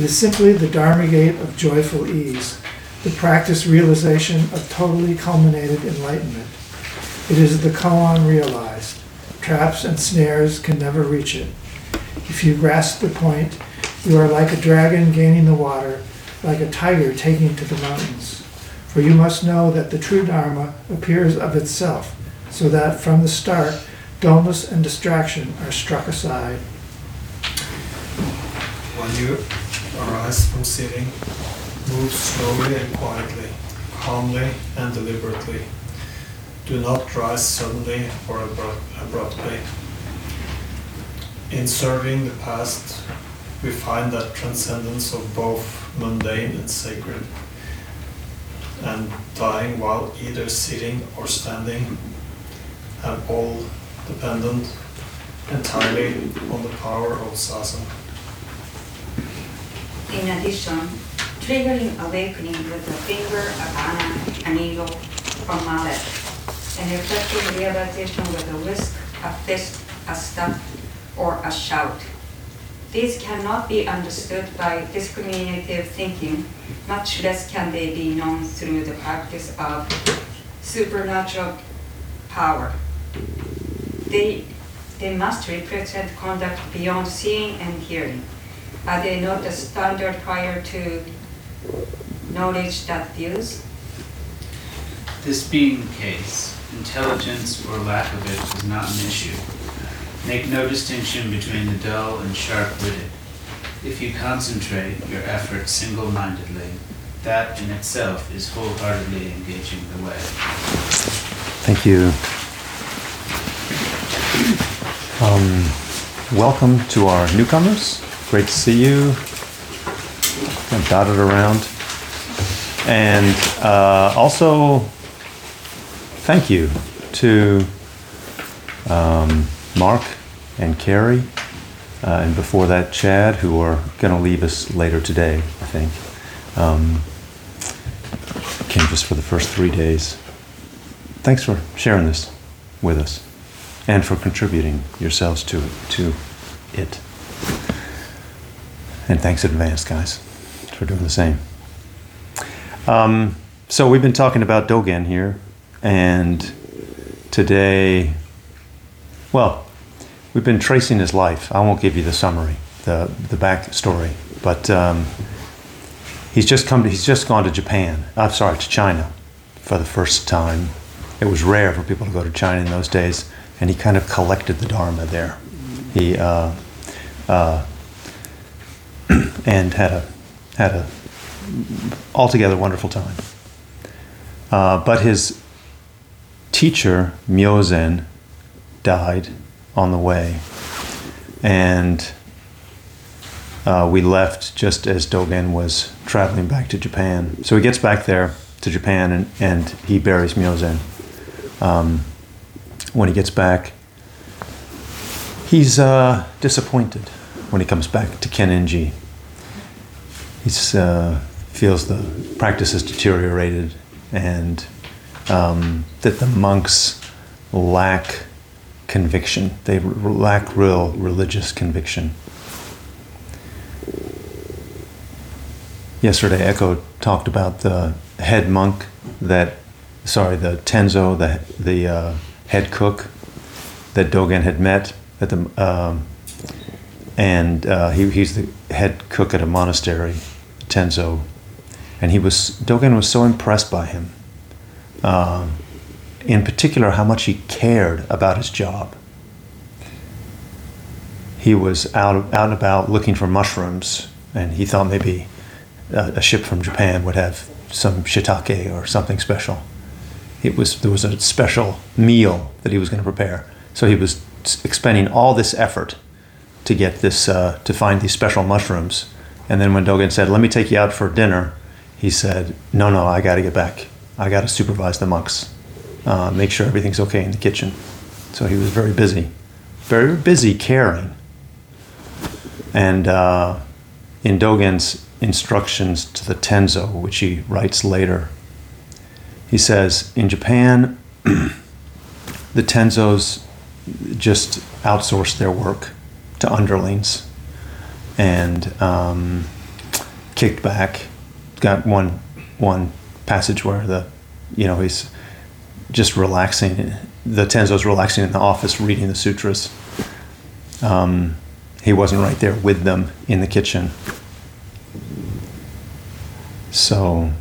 It is simply the Dharma gate of joyful ease, the practice realization of totally culminated enlightenment. It is the koan realized. Traps and snares can never reach it. If you grasp the point, you are like a dragon gaining the water, like a tiger taking to the mountains. For you must know that the true Dharma appears of itself, so that from the start, dullness and distraction are struck aside. When you arise from sitting, move slowly and quietly, calmly and deliberately. Do not rise suddenly or abrupt- abruptly. In serving the past, we find that transcendence of both mundane and sacred, and dying while either sitting or standing, and all dependent entirely on the power of zazen. In addition, triggering awakening with the finger, a banana, an needle, or mallet, and effective realization with a whisk, a fist, a stump, or a shout. These cannot be understood by discriminative thinking, much less can they be known through the practice of supernatural power. They, they must represent conduct beyond seeing and hearing. Are they not the standard prior to knowledge that views? This being the case, intelligence or lack of it is not an issue. Make no distinction between the dull and sharp-witted. If you concentrate your effort single-mindedly, that in itself is wholeheartedly engaging the way. Thank you. Um, welcome to our newcomers. Great to see you. Kind of dotted around. And uh, also, thank you to um, Mark and Carrie, uh, and before that, Chad, who are going to leave us later today, I think. Um, came just for the first three days thanks for sharing this with us and for contributing yourselves to to it. And thanks in advance, guys, for doing the same. Um, so we've been talking about Dogen here, and today, well, we've been tracing his life. I won't give you the summary, the the back story, but um, he's just come. To, he's just gone to Japan. I'm sorry, to China, for the first time it was rare for people to go to China in those days, and he kind of collected the Dharma there. He uh, uh, and had a had a altogether wonderful time. Uh, but his teacher Myozen died on the way, and uh, we left just as Dogen was traveling back to Japan. So he gets back there to Japan, and, and he buries Myozen um, when he gets back. He's uh, disappointed when he comes back to Kenninji. He uh, feels the practice has deteriorated and um, that the monks lack conviction. They r- lack real religious conviction. Yesterday, Echo talked about the head monk that sorry, the Tenzo, the the uh, head cook that Dogen had met at the, um, and uh, he, he's the head cook at a monastery, Tenzo, and he was Dogen was so impressed by him. Um, in particular, how much he cared about his job. He was out out and about looking for mushrooms, and he thought maybe a, a ship from Japan would have some shiitake or something special it was there was a special meal that he was going to prepare. So he was expending all this effort to get this uh, to find these special mushrooms. And then when Dogen said, "Let me take you out for dinner," he said, "No, no, I got to get back. I got to supervise the monks, uh, make sure everything's okay in the kitchen." So he was very busy, very busy caring. And uh, in Dogen's instructions to the Tenzo, which he writes later, he says in Japan, the Tenzos just outsource their work to underlings, and um, kicked back. Got one one passage where the you know he's just relaxing. The Tenzo's relaxing in the office reading the sutras. Um, he wasn't right there with them in the kitchen. So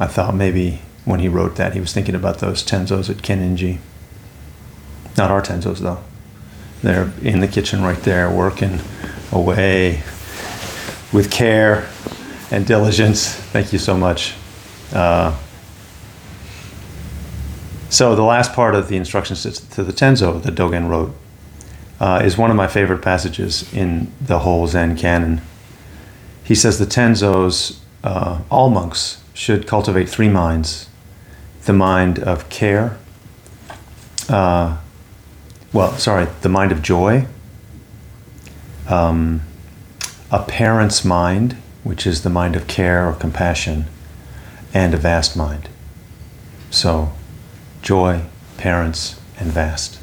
I thought maybe when he wrote that, he was thinking about those Tenzos at Kenninji. Not our Tenzos, though. They're in the kitchen right there, working away with care and diligence. Thank you so much. Uh, so the last part of the instructions to the Tenzo that Dogen wrote uh, is one of my favorite passages in the whole Zen canon. He says the Tenzos, uh, all monks, should cultivate three minds the mind of care, uh, well, sorry, the mind of joy, um, a parent's mind, which is the mind of care or compassion, and a vast mind. So, joy, parents, and vast.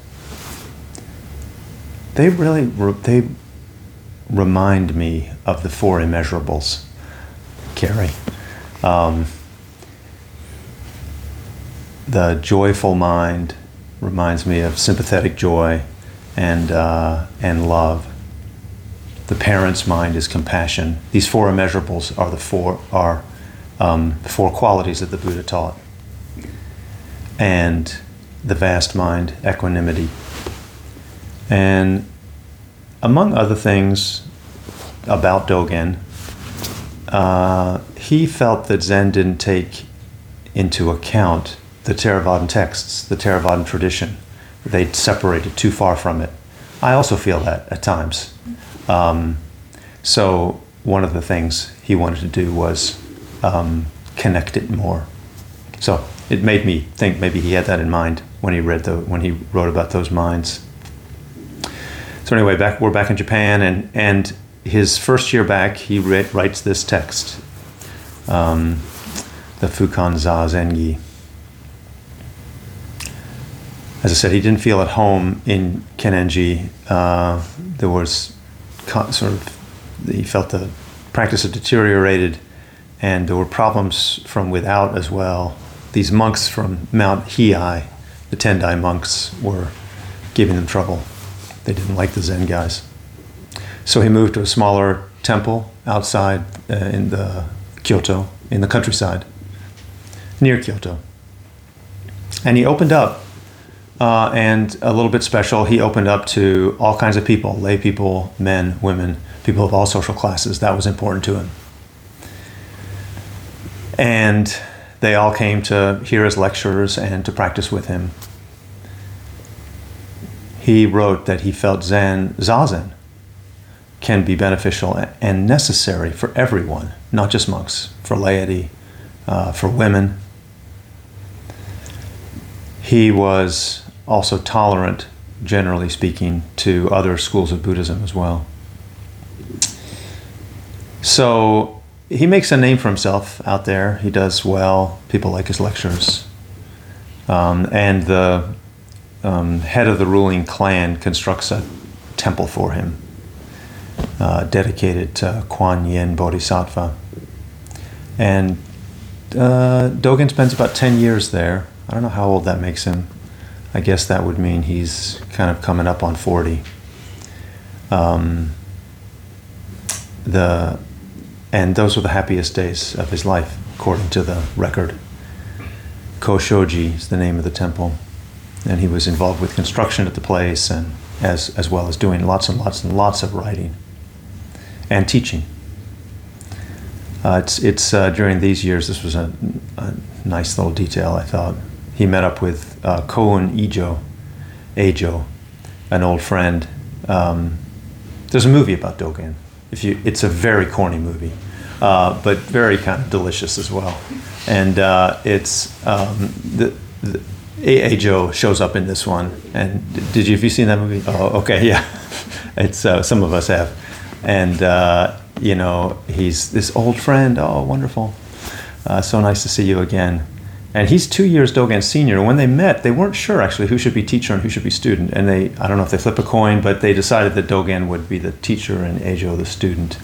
They really re- they remind me of the four immeasurables, Carrie. Um, the joyful mind reminds me of sympathetic joy and uh, and love. The parent's mind is compassion. These four immeasurables are the four are um, the four qualities that the Buddha taught. And the vast mind, equanimity. And among other things about Dogen, uh, he felt that Zen didn't take into account the Theravadan texts, the Theravadan tradition. They'd separated too far from it. I also feel that at times. Um, so one of the things he wanted to do was um, connect it more. So it made me think maybe he had that in mind when he read the when he wrote about those minds. So anyway, back we're back in Japan, and and his first year back, he read, writes this text, um, the Fukan Zazengi. As I said, he didn't feel at home in Kenninji. Uh, there was co- sort of he felt the practice had deteriorated, and there were problems from without as well. These monks from Mount Hiei, the Tendai monks, were giving them trouble. They didn't like the Zen guys. So he moved to a smaller temple outside uh, in the Kyoto, in the countryside, near Kyoto. And he opened up, uh, and a little bit special, he opened up to all kinds of people lay people, men, women, people of all social classes. That was important to him. And they all came to hear his lectures and to practice with him. He wrote that he felt Zen, Zazen, can be beneficial and necessary for everyone, not just monks, for laity, uh, for women. He was also tolerant, generally speaking, to other schools of Buddhism as well. So he makes a name for himself out there. He does well. People like his lectures. Um, and the um, head of the ruling clan constructs a temple for him uh, dedicated to Kuan Yin Bodhisattva. And uh, Dogen spends about 10 years there. I don't know how old that makes him. I guess that would mean he's kind of coming up on 40. Um, the, and those were the happiest days of his life, according to the record. Koshoji is the name of the temple. And he was involved with construction at the place and as, as well as doing lots and lots and lots of writing and teaching. Uh, it's it's uh, during these years, this was a, a, nice little detail, I thought. He met up with uh, Koun Ijo, Ajo, an old friend. Um, there's a movie about Dogen. If you, it's a very corny movie, uh, but very kind of delicious as well. And uh, it's um, the, the Ajo shows up in this one. And did you have you seen that movie? Oh, okay, yeah. It's uh, some of us have and uh, you know he's this old friend. Oh, wonderful! Uh, so nice to see you again. And he's two years Dogen senior. When they met, they weren't sure actually who should be teacher and who should be student. And they, I don't know if they flip a coin, but they decided that Dogen would be the teacher and Ajo the student.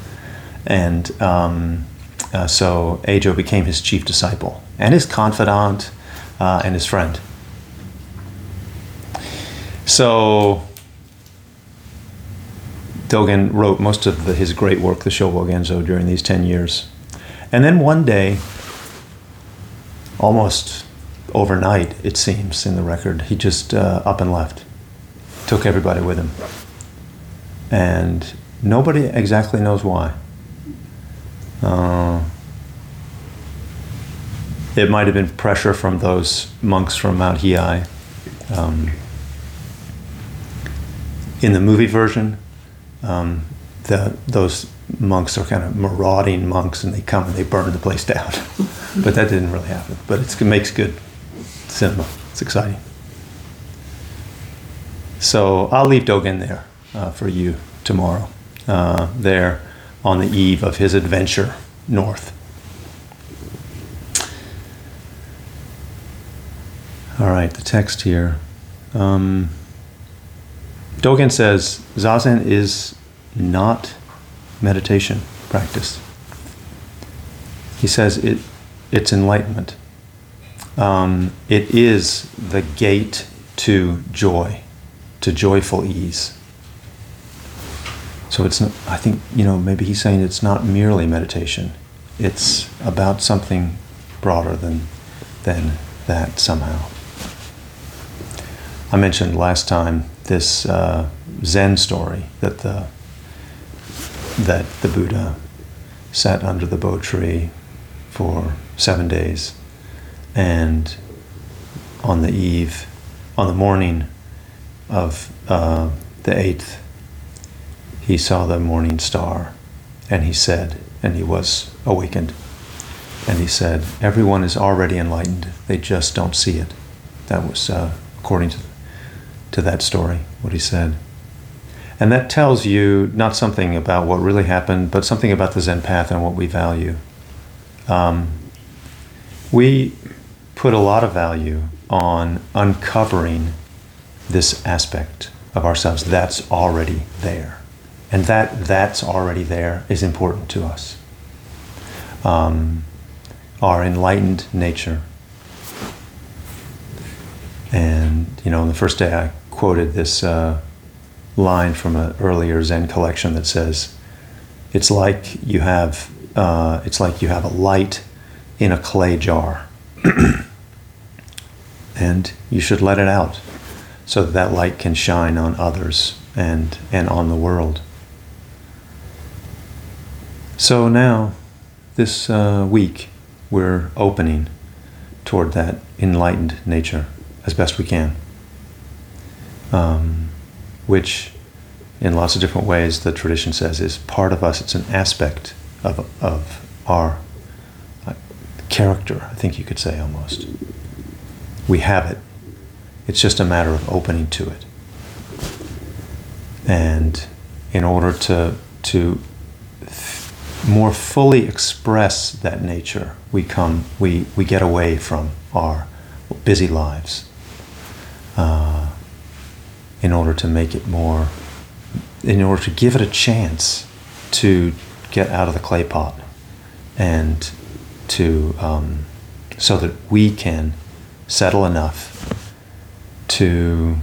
And um, uh, so Ajo became his chief disciple and his confidant uh, and his friend. So Dogen wrote most of the, his great work, the Shobo Genzo, during these 10 years. And then one day, almost overnight, it seems in the record, he just uh, up and left, took everybody with him. And nobody exactly knows why. Uh, it might have been pressure from those monks from Mount Hiei. Um, in the movie version, um, the, those monks are kind of marauding monks and they come and they burn the place down. but that didn't really happen. But it makes good cinema. It's exciting. So I'll leave Dogen there uh, for you tomorrow, uh, there on the eve of his adventure north. All right, the text here. Um, Dogen says Zazen is not meditation practice. He says it, it's enlightenment. Um, it is the gate to joy, to joyful ease. So it's, not, I think, you know, maybe he's saying it's not merely meditation. It's about something broader than, than that somehow. I mentioned last time this uh, Zen story that the that the Buddha sat under the Bo tree for seven days, and on the eve, on the morning of uh, the eighth, he saw the morning star, and he said, and he was awakened, and he said, "Everyone is already enlightened; they just don't see it." That was uh, according to to that story, what he said. And that tells you not something about what really happened, but something about the Zen path and what we value. Um, we put a lot of value on uncovering this aspect of ourselves that's already there. And that that's already there is important to us. Um, our enlightened nature. And, you know, on the first day I quoted this uh, line from an earlier Zen collection that says, "It's like you have uh, it's like you have a light in a clay jar, and you should let it out so that that light can shine on others and and on the world." So now, this uh, week, we're opening toward that enlightened nature as best we can um, which in lots of different ways the tradition says is part of us. It's an aspect of, of our character, I think you could say almost. We have it. It's just a matter of opening to it. And in order to, to more fully express that nature, we come, we, we get away from our busy lives. Uh, in order to make it more, in order to give it a chance to get out of the clay pot and to, um, so that we can settle enough to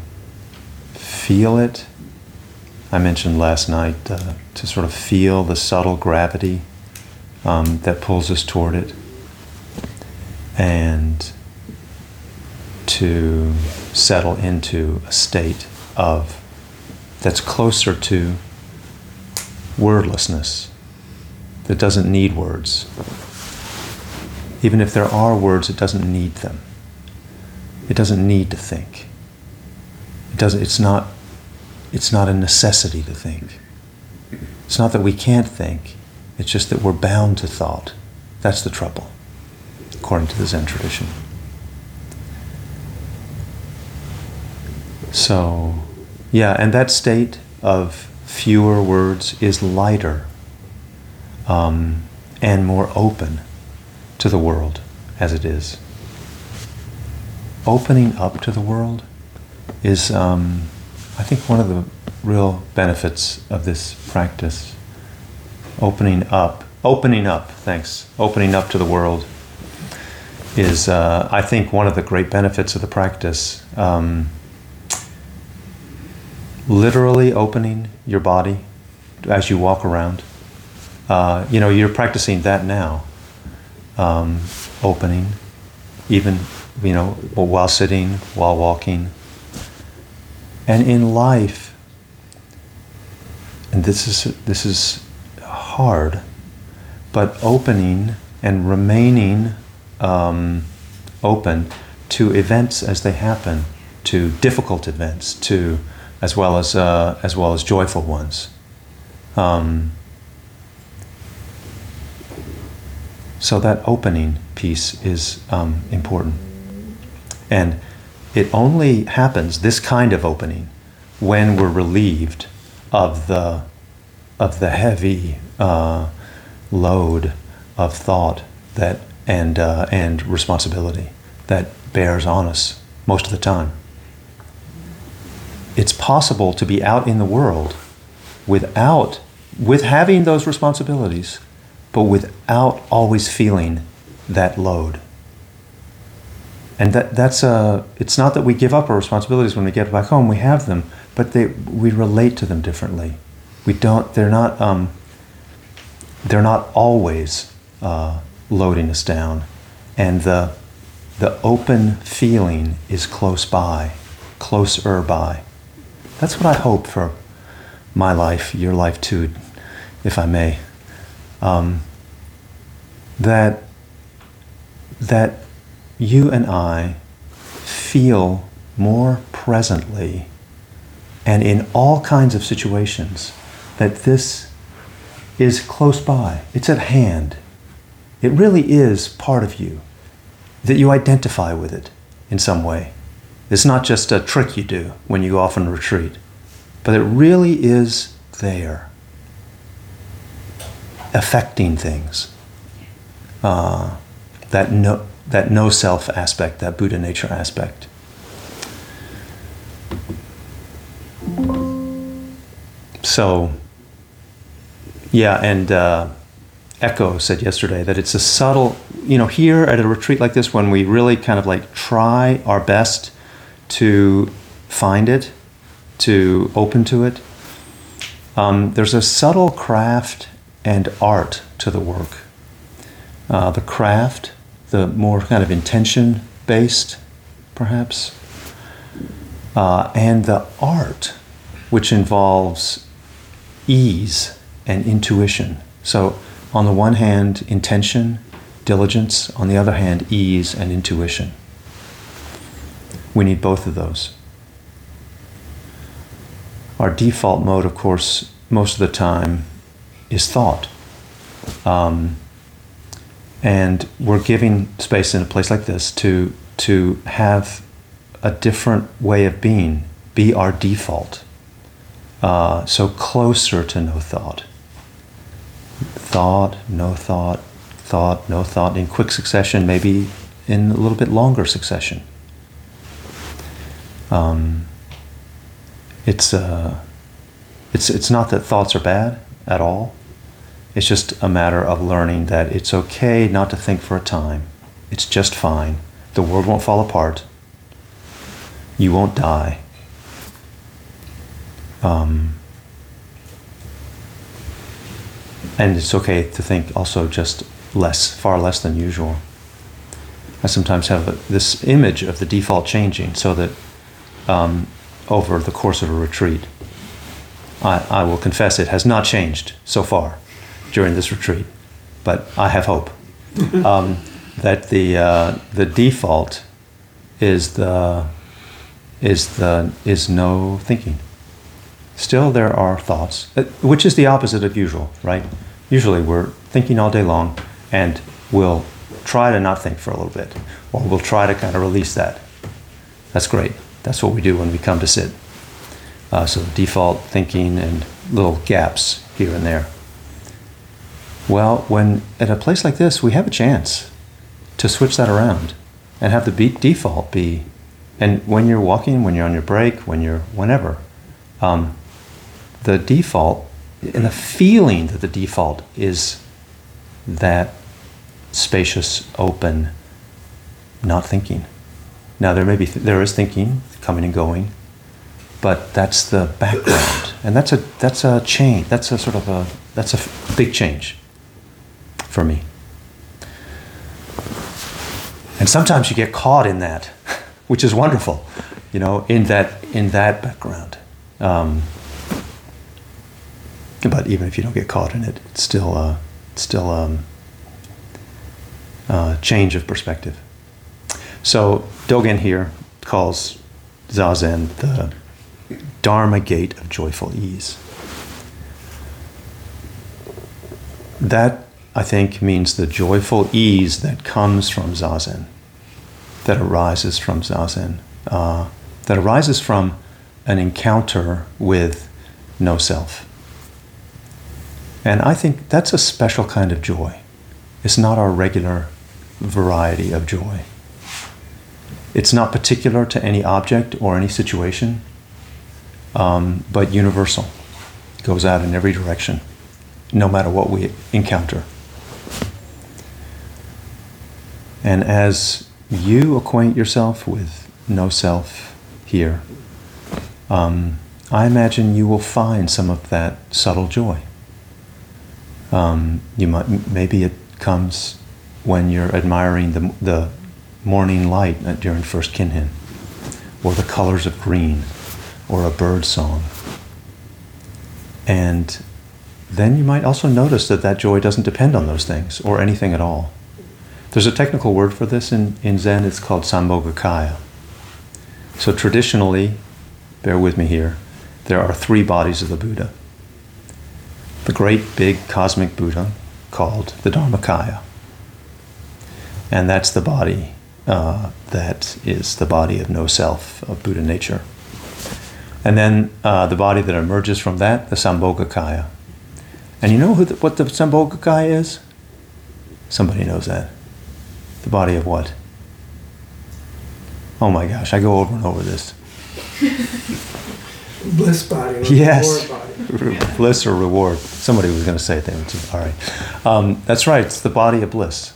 feel it. I mentioned last night uh, to sort of feel the subtle gravity um, that pulls us toward it and to settle into a state of that's closer to wordlessness, that doesn't need words. Even if there are words, it doesn't need them. It doesn't need to think. It doesn't, it's, not, it's not a necessity to think. It's not that we can't think, it's just that we're bound to thought. That's the trouble, according to the Zen tradition. So, yeah, and that state of fewer words is lighter um, and more open to the world as it is. Opening up to the world is, um, I think, one of the real benefits of this practice. Opening up opening up, thanks, opening up to the world is, uh, I think, one of the great benefits of the practice. Um, literally opening your body as you walk around. Uh, you know, you're practicing that now. Um, opening, even, you know, while sitting, while walking. And in life, and this is, this is hard, but opening and remaining um, open to events as they happen, to difficult events, to as well as uh, as well as joyful ones. Um, so that opening piece is um, important, and it only happens this kind of opening when we're relieved of the of the heavy uh, load of thought that and uh, and responsibility that bears on us most of the time. It's possible to be out in the world without with having those responsibilities, but without always feeling that load. And that, that's a, it's not that we give up our responsibilities when we get back home, we have them, but they, we relate to them differently. We don't, they're not, um, they're not always uh, loading us down. And the, the open feeling is close by, closer by. That's what I hope for my life, your life too, if I may. Um, that, that you and I feel more presently and in all kinds of situations that this is close by, it's at hand. It really is part of you, that you identify with it in some way. It's not just a trick you do when you often retreat, but it really is there, affecting things. Uh, that no, that no self aspect, that Buddha nature aspect. So, yeah, and uh, Echo said yesterday that it's a subtle, you know, here at a retreat like this, when we really kind of like try our best to find it, to open to it, um, there's a subtle craft and art to the work. Uh, the craft, the more kind of intention based, perhaps, uh, and the art, which involves ease and intuition. So, on the one hand, intention, diligence, on the other hand, ease and intuition. We need both of those. Our default mode, of course, most of the time is thought. Um, and we're giving space in a place like this to, to have a different way of being, be our default. Uh, so closer to no thought. Thought, no thought, thought, no thought in quick succession, maybe in a little bit longer succession. Um, it's, uh, it's, it's not that thoughts are bad at all. It's just a matter of learning that it's okay not to think for a time. It's just fine. The world won't fall apart. You won't die. Um, and it's okay to think also just less, far less than usual. I sometimes have a, this image of the default changing so that um, over the course of a retreat, I, I will confess it has not changed so far during this retreat, but I have hope um, that the uh, the default is the is the is no thinking. Still, there are thoughts, uh, which is the opposite of usual, right? Usually, we're thinking all day long, and we'll try to not think for a little bit, or we'll try to kind of release that. That's great. That's what we do when we come to sit. Uh, so default thinking and little gaps here and there. Well, when at a place like this, we have a chance to switch that around and have the default be, and when you're walking, when you're on your break, when you're whenever, um, the default and the feeling that the default is that spacious, open, not thinking. Now there may be th- there is thinking coming and going, but that's the background, and that's a that's a change. That's a sort of a that's a f- big change for me. And sometimes you get caught in that, which is wonderful, you know, in that in that background. Um, but even if you don't get caught in it, it's still uh, it's still um, uh, change of perspective. So Dogen here calls zazen the Dharma gate of joyful ease. That I think means the joyful ease that comes from zazen, that arises from zazen, uh, that arises from an encounter with no self. And I think that's a special kind of joy. It's not our regular variety of joy. It's not particular to any object or any situation, um, but universal. It goes out in every direction, no matter what we encounter. And as you acquaint yourself with no self here, um, I imagine you will find some of that subtle joy. Um, you might maybe it comes when you're admiring the the morning light during first kinhin, or the colors of green, or a bird song. And then you might also notice that that joy doesn't depend on those things or anything at all. There's a technical word for this in, in Zen, it's called Sambhogakaya. So traditionally, bear with me here, there are three bodies of the Buddha. The great big cosmic Buddha called the Dharmakaya. And that's the body uh, that is the body of no self, of Buddha nature. And then uh, the body that emerges from that, the Sambhogakaya. And you know who the, what the Sambhogakaya is? Somebody knows that. The body of what? Oh my gosh, I go over and over this. Bliss body or Yes. reward body. bliss or reward. Somebody was going to say it there. too. All right. Um, that's right. It's the body of bliss.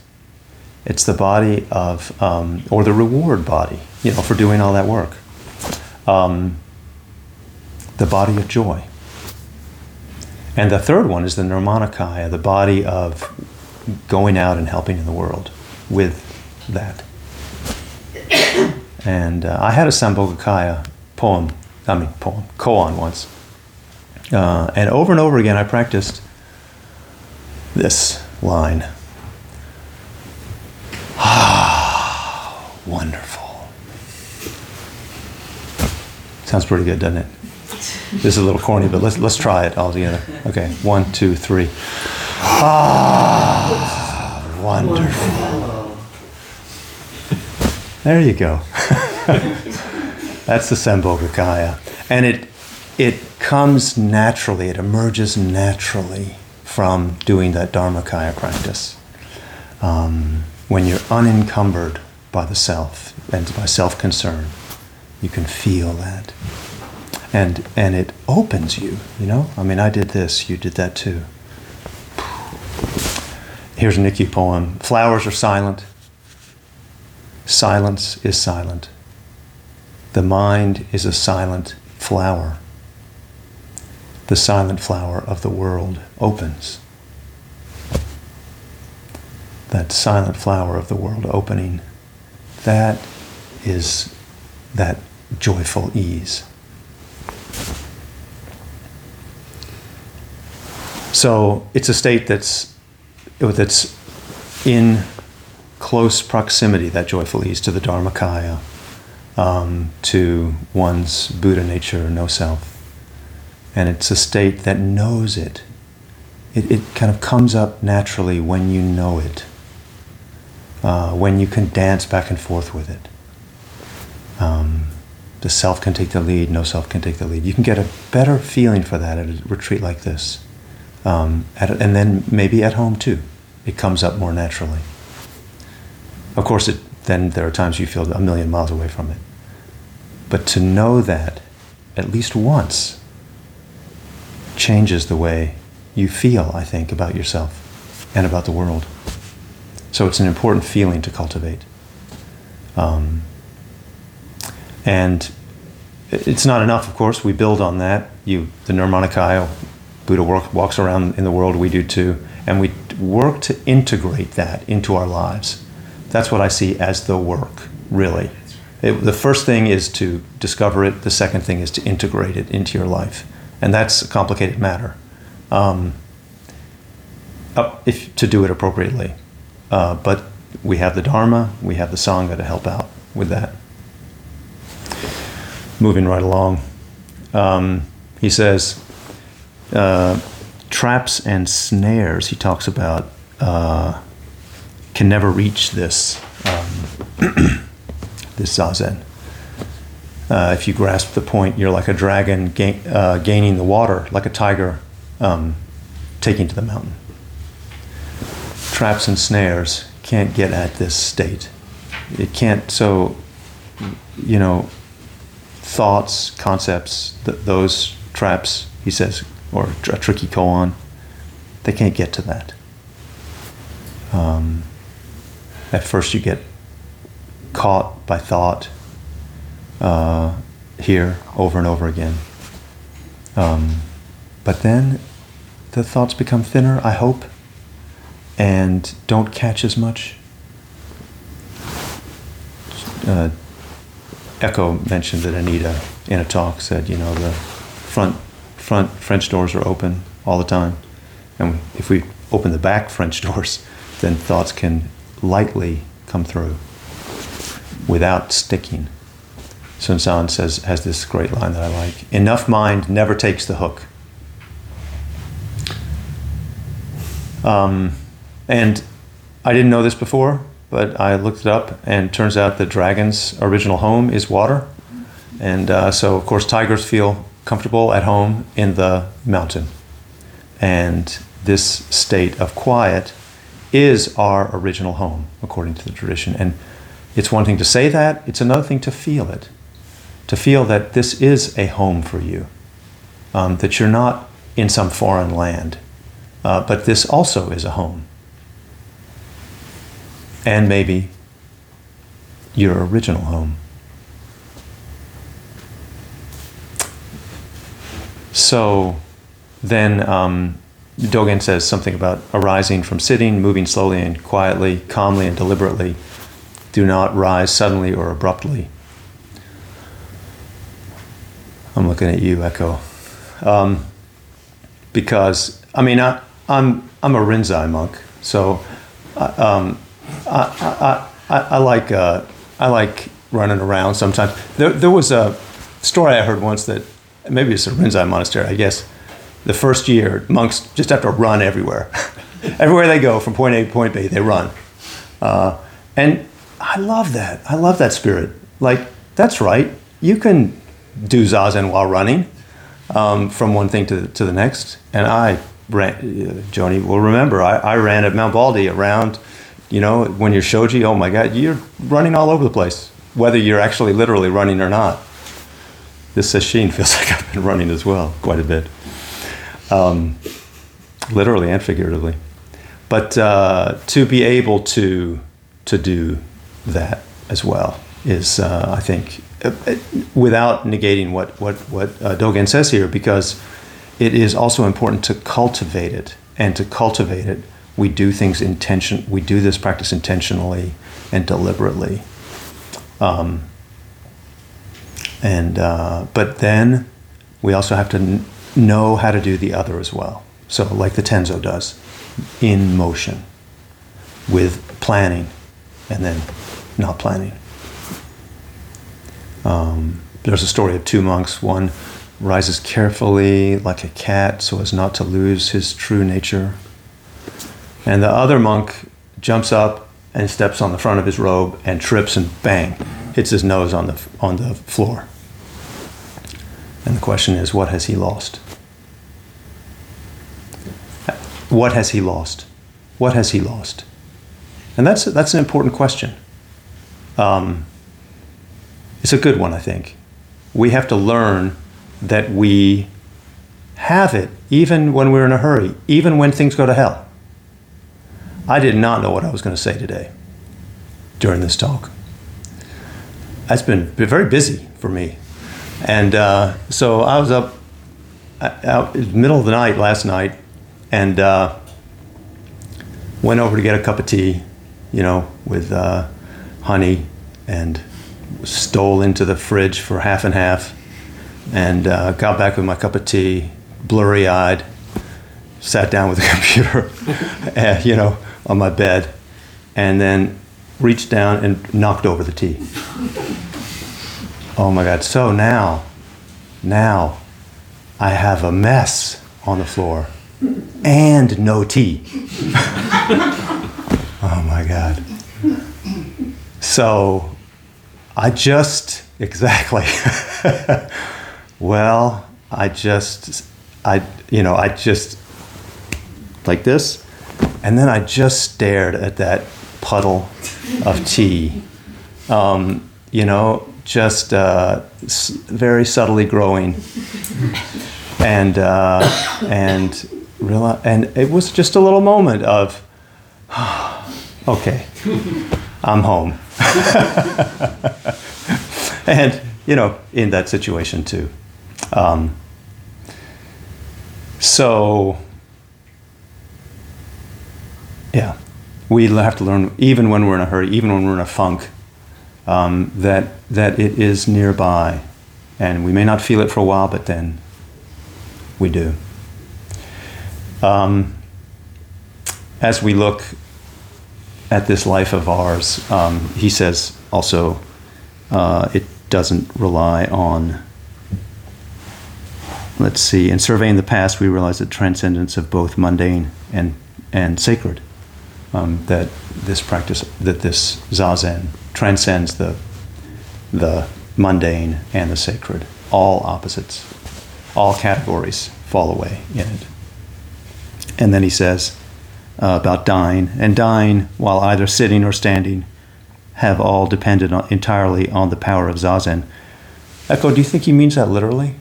It's the body of, um, or the reward body, you know, for doing all that work. Um, the body of joy. And the third one is the Nirmanakaya, the body of going out and helping in the world with that. And uh, I had a Sambhogakaya poem, I mean, poem, koan once. Uh, and over and over again, I practiced this line. Ah, wonderful. Sounds pretty good, doesn't it? This is a little corny, but let's let's try it all together. Okay, one, two, three. Ah, wonderful. There you go. That's the Sambhogakaya. And it it comes naturally, it emerges naturally from doing that Dharmakaya practice. Um, when you're unencumbered by the self and by self concern, you can feel that. And, and it opens you, you know? I mean, I did this, you did that too. Here's a Nikki poem Flowers are silent, silence is silent. The mind is a silent flower. The silent flower of the world opens. That silent flower of the world opening, that is that joyful ease. So it's a state that's that's in close proximity, that joyful ease, to the Dharmakaya, um, to one's Buddha nature, no self. And it's a state that knows it. It, it kind of comes up naturally when you know it, uh, when you can dance back and forth with it. Um, the self can take the lead, no self can take the lead. You can get a better feeling for that at a retreat like this. Um, at, and then maybe at home too. It comes up more naturally. Of course, it, then there are times you feel a million miles away from it. But to know that at least once changes the way you feel, I think, about yourself. and about the world. So it's an important feeling to cultivate. Um, and it's not enough, of course. We build on that. You, the Nirmanakaya, Buddha work, walks around in the world. We do too, and we work to integrate that into our lives. That's what I see as the work, really. It, the first thing is to discover it. The second thing is to integrate it into your life, and that's a complicated matter. Um, if to do it appropriately, uh, but we have the Dharma, we have the Sangha to help out with that. Moving right along, um, he says uh, traps and snares. He talks about uh, can never reach this um, this zazen. Uh, if you grasp the point, you're like a dragon uh, gaining the water, like a tiger um, taking to the mountain. Traps and snares can't get at this state. It can't. So, you know, thoughts, concepts, th- those traps, he says, or a tricky koan, they can't get to that. Um, at first, you get caught by thought uh, here over and over again. Um, but then the thoughts become thinner, I hope, and don't catch as much. Uh, Echo mentioned that Anita in a talk said, you know, the front front French doors are open all the time, and if we open the back French doors, then thoughts can lightly come through without sticking. Sun says has this great line that I like: "Enough mind never takes the hook." Um, and I didn't know this before, but I looked it up, and turns out the dragon's original home is water. And uh, so, of course, tigers feel comfortable at home in the mountain. And this state of quiet is our original home, according to the tradition. And it's one thing to say that, it's another thing to feel it. To feel that this is a home for you, um, that you're not in some foreign land, uh, but this also is a home. And maybe your original home. So then um, Dogen says something about arising from sitting, moving slowly and quietly, calmly and deliberately. Do not rise suddenly or abruptly. I'm looking at you, Echo. Um, because, I mean, I, I'm, I'm a Rinzai monk, so I, um, I, I, I, I like, uh, I like running around sometimes. There, there was a story I heard once that maybe it's a Rinzai monastery, I guess. The first year, monks just have to run everywhere. everywhere they go, from point A to point B, they run. Uh, and I love that. I love that spirit. Like, that's right. You can do zazen while running um, from one thing to, to the next. And I ran, uh, Joni will remember, I, I ran at Mount Baldy around, you know, when you're shoji, oh my God, you're running all over the place, whether you're actually literally running or not this sesshin feels like I've been running as well quite a bit, um, literally and figuratively. But uh, to be able to to do that as well is, uh, I think, uh, without negating what what what uh, Dogen says here, because it is also important to cultivate it, and to cultivate it, we do things intention. We do this practice intentionally and deliberately. Um, and uh, but then we also have to know how to do the other as well. So like the Tenzo does, in motion, with planning, and then not planning. Um, there's a story of two monks. One rises carefully like a cat so as not to lose his true nature, and the other monk jumps up and steps on the front of his robe and trips and bang hits his nose on the on the floor. And the question is, what has he lost? What has he lost? What has he lost? And that's that's an important question. Um, it's a good one, I think. We have to learn that we have it even when we're in a hurry, even when things go to hell. I did not know what I was going to say today during this talk. That's been very busy for me. And uh, so I was up uh, out middle of the night last night and uh, went over to get a cup of tea, you know, with uh, honey and stole into the fridge for half and half and uh, got back with my cup of tea, blurry eyed, sat down with the computer, uh, you know, on my bed, and then reached down and knocked over the tea. Oh my God. So now, now I have a mess on the floor and no tea. oh my God. So I just, exactly. well, I just, I, you know, I just, like this, and then I just stared at that puddle of tea. Um, you know, just uh, s- very subtly growing, and uh, and reali- and it was just a little moment of, okay, I'm home, and you know, in that situation too. Um, so yeah, we have to learn, even when we're in a hurry, even when we're in a funk, um, that that it is nearby, and we may not feel it for a while, but then we do. Um, as we look at this life of ours, um, he says also uh, it doesn't rely on. Let's see. In surveying the past, we realize the transcendence of both mundane and and sacred um, that this practice, that this zazen transcends the, the mundane and the sacred. All opposites, all categories fall away in it. And then he says uh, about dying, and dying while either sitting or standing have all depended on, entirely on the power of zazen. Echo, do you think he means that literally?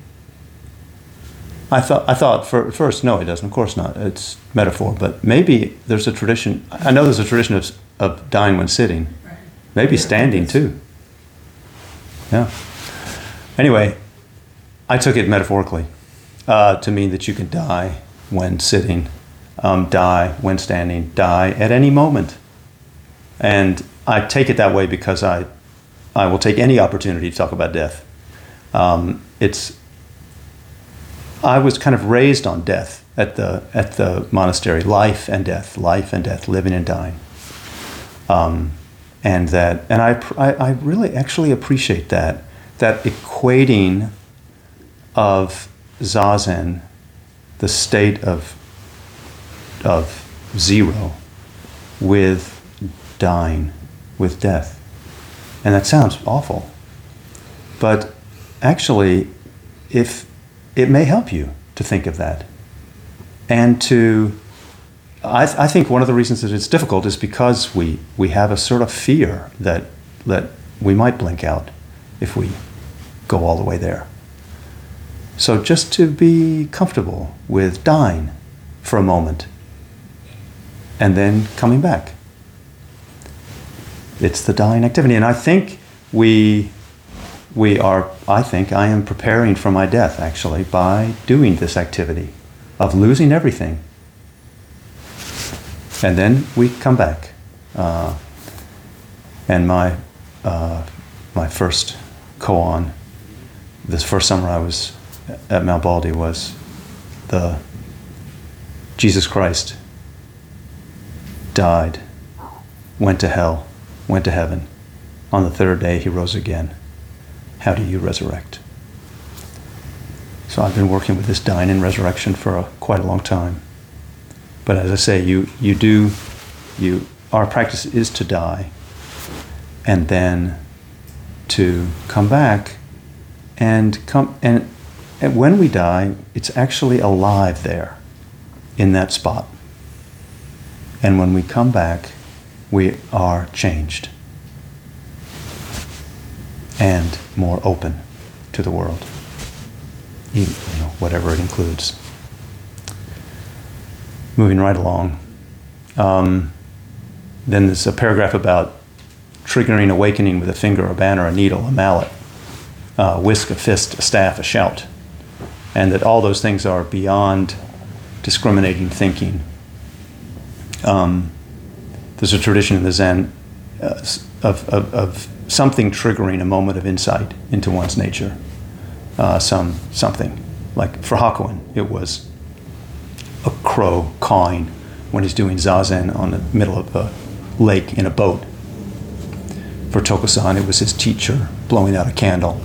I thought, I thought for, first, no, it doesn't. Of course not. It's metaphor. But maybe there's a tradition. I know there's a tradition of, of dying when sitting. Maybe standing too. Yeah. Anyway, I took it metaphorically uh, to mean that you can die when sitting, um, die when standing, die at any moment. And I take it that way because I, I will take any opportunity to talk about death. Um, it's I was kind of raised on death at the at the monastery, life and death, life and death, living and dying, um, and that, and I, I I really actually appreciate that that equating of zazen, the state of of zero, with dying, with death, and that sounds awful, but actually, if it may help you to think of that. And to, I, I think one of the reasons that it's difficult is because we, we have a sort of fear that, that we might blink out if we go all the way there. So just to be comfortable with dying for a moment and then coming back. It's the dying activity. And I think we we are, I think, I am preparing for my death actually by doing this activity of losing everything. And then we come back. Uh, and my, uh, my first koan, this first summer I was at Mount Baldy, was the Jesus Christ died, went to hell, went to heaven. On the third day, he rose again how do you resurrect? So I've been working with this dying and resurrection for a, quite a long time. But as I say, you, you do, you, our practice is to die and then to come back and come, and, and when we die, it's actually alive there in that spot. And when we come back, we are changed and more open to the world, you know, whatever it includes. Moving right along. Um, then there's a paragraph about triggering awakening with a finger, a banner, a needle, a mallet, a whisk, a fist, a staff, a shout. And that all those things are beyond discriminating thinking. Um, there's a tradition in the Zen uh, of, of, of something triggering a moment of insight into one's nature. Uh, some something like for Hakuin, it was a crow cawing when he's doing zazen on the middle of a lake in a boat. For Tokusan, it was his teacher blowing out a candle.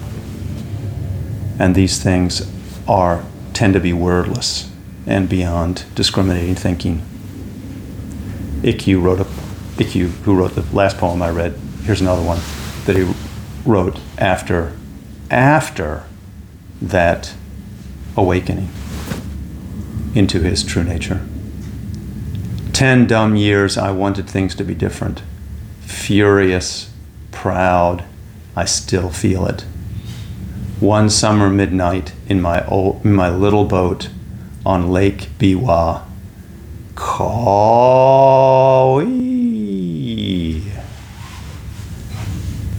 And these things are tend to be wordless and beyond discriminating thinking. Ikkyu wrote a Ikkyu, who wrote the last poem I read, here's another one that he wrote after after that awakening into his true nature. Ten dumb years I wanted things to be different. Furious, proud, I still feel it. One summer midnight in my old, in my little boat on Lake Biwa. Kawi.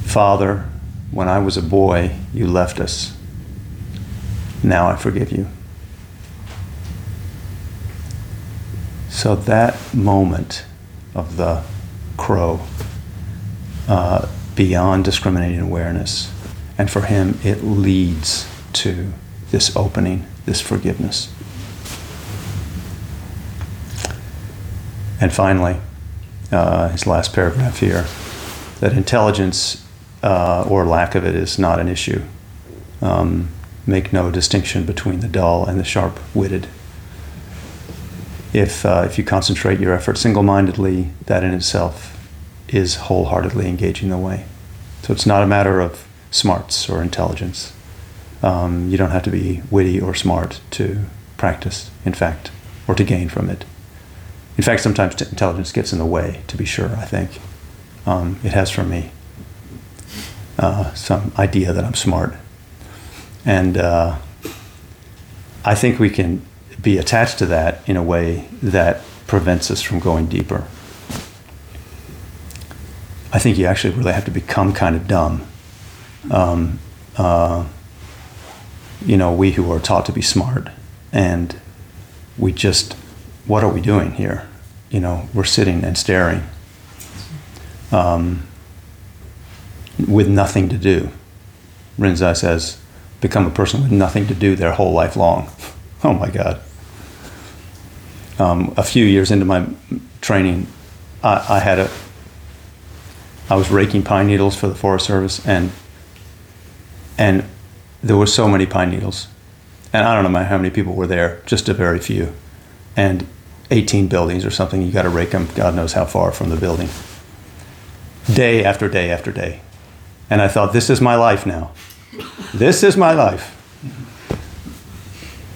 Father, when I was a boy, you left us. Now I forgive you. So that moment of the crow, uh, beyond discriminating awareness, and for him, it leads to this opening, this forgiveness. And finally, uh, his last paragraph here that intelligence uh, or lack of it is not an issue. Um, make no distinction between the dull and the sharp witted. If, uh, if you concentrate your effort single mindedly, that in itself is wholeheartedly engaging the way. So it's not a matter of smarts or intelligence. Um, you don't have to be witty or smart to practice, in fact, or to gain from it. In fact, sometimes t- intelligence gets in the way, to be sure, I think. Um, it has for me. Uh, some idea that I'm smart. And uh, I think we can be attached to that in a way that prevents us from going deeper. I think you actually really have to become kind of dumb. Um, uh, you know, we who are taught to be smart, and we just, what are we doing here? You know, we're sitting and staring um, with nothing to do. Rinzai says, become a person with nothing to do their whole life long. Oh my God. Um, a few years into my training, I, I had a, I was raking pine needles for the Forest Service, and and there were so many pine needles, and I don't know how many people were there, just a very few, and 18 buildings or something. You got to rake them, God knows how far from the building. Day after day after day, and I thought, this is my life now. This is my life.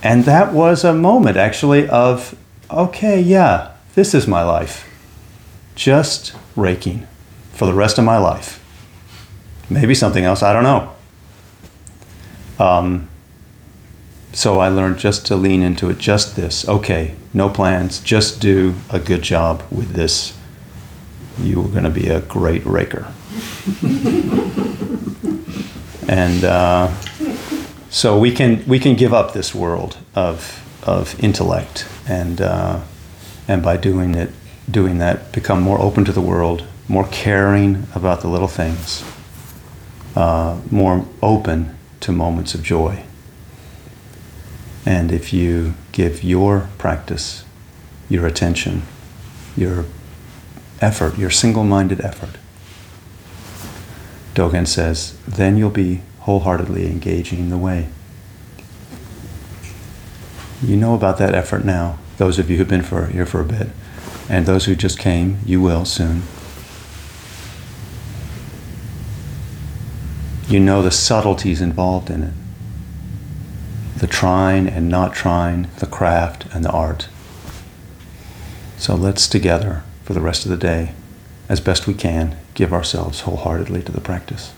And that was a moment actually of, okay, yeah, this is my life. Just raking for the rest of my life. Maybe something else, I don't know. Um, so I learned just to lean into it, just this. Okay, no plans, just do a good job with this. You are going to be a great raker. and uh, so we can we can give up this world of of intellect and uh, and by doing it doing that become more open to the world, more caring about the little things, uh, more open to moments of joy. And if you give your practice, your attention, your effort, your single-minded effort, Dogen says, then you'll be wholeheartedly engaging the way. You know about that effort now, those of you who've been for, here for a bit. And those who just came, you will soon. You know the subtleties involved in it the trying and not trying, the craft and the art. So let's together, for the rest of the day, as best we can, give ourselves wholeheartedly to the practice.